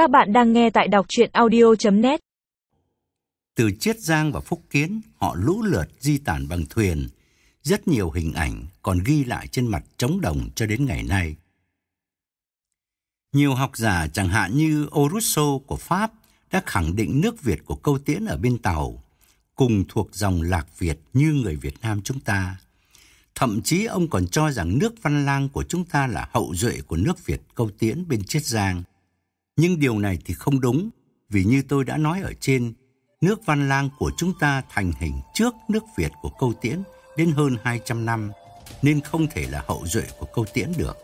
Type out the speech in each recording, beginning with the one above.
Các bạn đang nghe tại đọc chuyện audio.net Từ Chiết Giang và Phúc Kiến, họ lũ lượt di tản bằng thuyền. Rất nhiều hình ảnh còn ghi lại trên mặt trống đồng cho đến ngày nay. Nhiều học giả chẳng hạn như Orusso của Pháp đã khẳng định nước Việt của câu tiễn ở bên Tàu cùng thuộc dòng Lạc Việt như người Việt Nam chúng ta. Thậm chí ông còn cho rằng nước Văn Lang của chúng ta là hậu duệ của nước Việt câu tiễn bên Chiết Giang. Nhưng điều này thì không đúng, vì như tôi đã nói ở trên, nước Văn Lang của chúng ta thành hình trước nước Việt của câu tiễn đến hơn 200 năm, nên không thể là hậu duệ của câu tiễn được.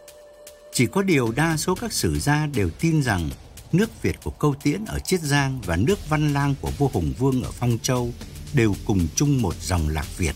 Chỉ có điều đa số các sử gia đều tin rằng nước Việt của câu tiễn ở Chiết Giang và nước Văn Lang của vua Hùng Vương ở Phong Châu đều cùng chung một dòng lạc Việt.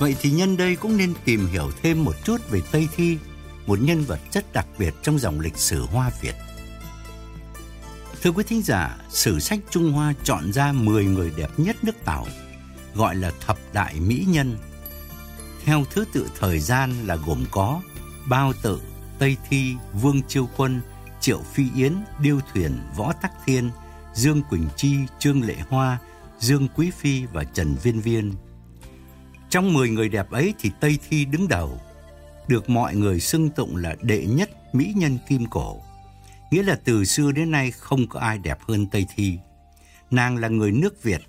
Vậy thì nhân đây cũng nên tìm hiểu thêm một chút về Tây Thi, một nhân vật rất đặc biệt trong dòng lịch sử Hoa Việt. Thưa quý thính giả, sử sách Trung Hoa chọn ra 10 người đẹp nhất nước Tàu, gọi là thập đại mỹ nhân. Theo thứ tự thời gian là gồm có Bao Tự, Tây Thi, Vương Chiêu Quân, Triệu Phi Yến, Điêu Thuyền, Võ Tắc Thiên, Dương Quỳnh Chi, Trương Lệ Hoa, Dương Quý Phi và Trần Viên Viên. Trong 10 người đẹp ấy thì Tây Thi đứng đầu, được mọi người xưng tụng là đệ nhất mỹ nhân kim cổ. Nghĩa là từ xưa đến nay không có ai đẹp hơn Tây Thi. Nàng là người nước Việt,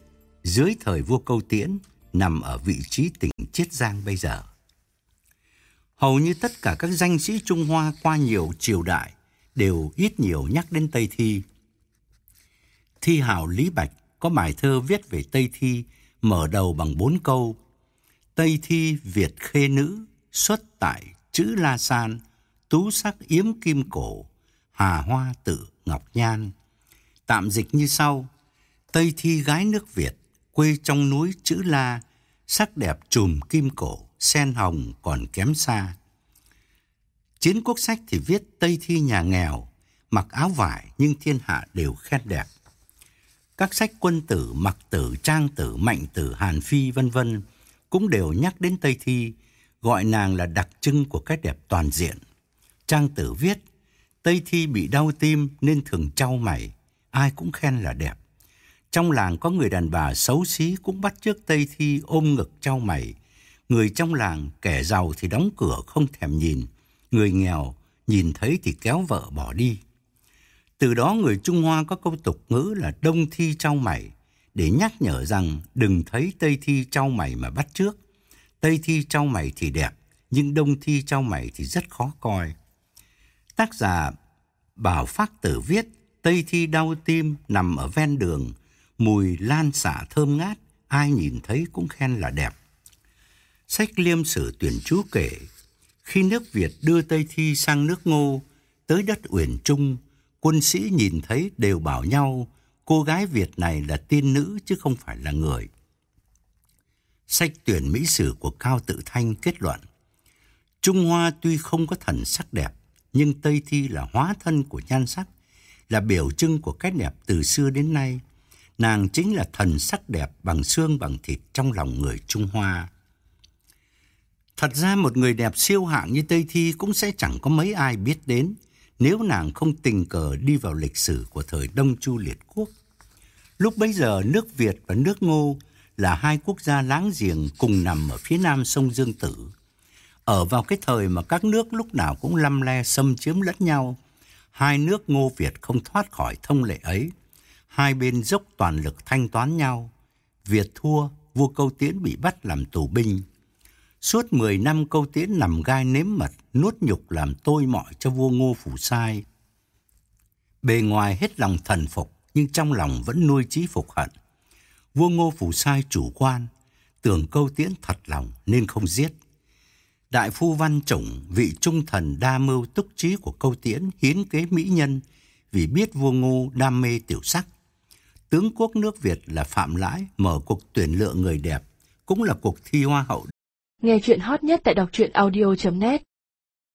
dưới thời vua Câu Tiễn, nằm ở vị trí tỉnh Chiết Giang bây giờ. Hầu như tất cả các danh sĩ Trung Hoa qua nhiều triều đại đều ít nhiều nhắc đến Tây Thi. Thi hào Lý Bạch có bài thơ viết về Tây Thi mở đầu bằng bốn câu Tây thi Việt khê nữ, xuất tại chữ La San, tú sắc yếm kim cổ, hà hoa tự ngọc nhan. Tạm dịch như sau, Tây thi gái nước Việt, quê trong núi chữ La, sắc đẹp trùm kim cổ, sen hồng còn kém xa. Chiến quốc sách thì viết Tây thi nhà nghèo, mặc áo vải nhưng thiên hạ đều khen đẹp. Các sách quân tử, mặc tử, trang tử, mạnh tử, hàn phi vân vân cũng đều nhắc đến Tây Thi, gọi nàng là đặc trưng của cái đẹp toàn diện. Trang tử viết, Tây Thi bị đau tim nên thường trao mày, ai cũng khen là đẹp. Trong làng có người đàn bà xấu xí cũng bắt trước Tây Thi ôm ngực trao mày. Người trong làng, kẻ giàu thì đóng cửa không thèm nhìn, người nghèo nhìn thấy thì kéo vợ bỏ đi. Từ đó người Trung Hoa có câu tục ngữ là đông thi trao mày, để nhắc nhở rằng đừng thấy Tây Thi trao mày mà bắt trước. Tây Thi trao mày thì đẹp, nhưng Đông Thi trao mày thì rất khó coi. Tác giả Bảo Phát Tử viết Tây Thi đau tim nằm ở ven đường, mùi lan xả thơm ngát, ai nhìn thấy cũng khen là đẹp. Sách Liêm Sử Tuyển Chú kể, khi nước Việt đưa Tây Thi sang nước Ngô, tới đất Uyển Trung, quân sĩ nhìn thấy đều bảo nhau cô gái Việt này là tiên nữ chứ không phải là người. Sách tuyển Mỹ Sử của Cao Tự Thanh kết luận, Trung Hoa tuy không có thần sắc đẹp, nhưng Tây Thi là hóa thân của nhan sắc, là biểu trưng của cái đẹp từ xưa đến nay. Nàng chính là thần sắc đẹp bằng xương bằng thịt trong lòng người Trung Hoa. Thật ra một người đẹp siêu hạng như Tây Thi cũng sẽ chẳng có mấy ai biết đến nếu nàng không tình cờ đi vào lịch sử của thời Đông Chu Liệt Quốc. Lúc bấy giờ nước Việt và nước Ngô là hai quốc gia láng giềng cùng nằm ở phía nam sông Dương Tử. Ở vào cái thời mà các nước lúc nào cũng lăm le xâm chiếm lẫn nhau, hai nước Ngô Việt không thoát khỏi thông lệ ấy. Hai bên dốc toàn lực thanh toán nhau. Việt thua, vua Câu Tiễn bị bắt làm tù binh. Suốt 10 năm Câu Tiễn nằm gai nếm mật, nuốt nhục làm tôi mọi cho vua Ngô Phủ Sai. Bề ngoài hết lòng thần phục, nhưng trong lòng vẫn nuôi chí phục hận. Vua Ngô Phủ Sai chủ quan, tưởng câu tiễn thật lòng nên không giết. Đại phu Văn Chủng, vị trung thần đa mưu túc trí của câu tiễn hiến kế mỹ nhân vì biết vua Ngô đam mê tiểu sắc. tướng quốc nước Việt là Phạm Lãi mở cuộc tuyển lựa người đẹp, cũng là cuộc thi hoa hậu. Nghe chuyện hot nhất tại đọc truyện audio.net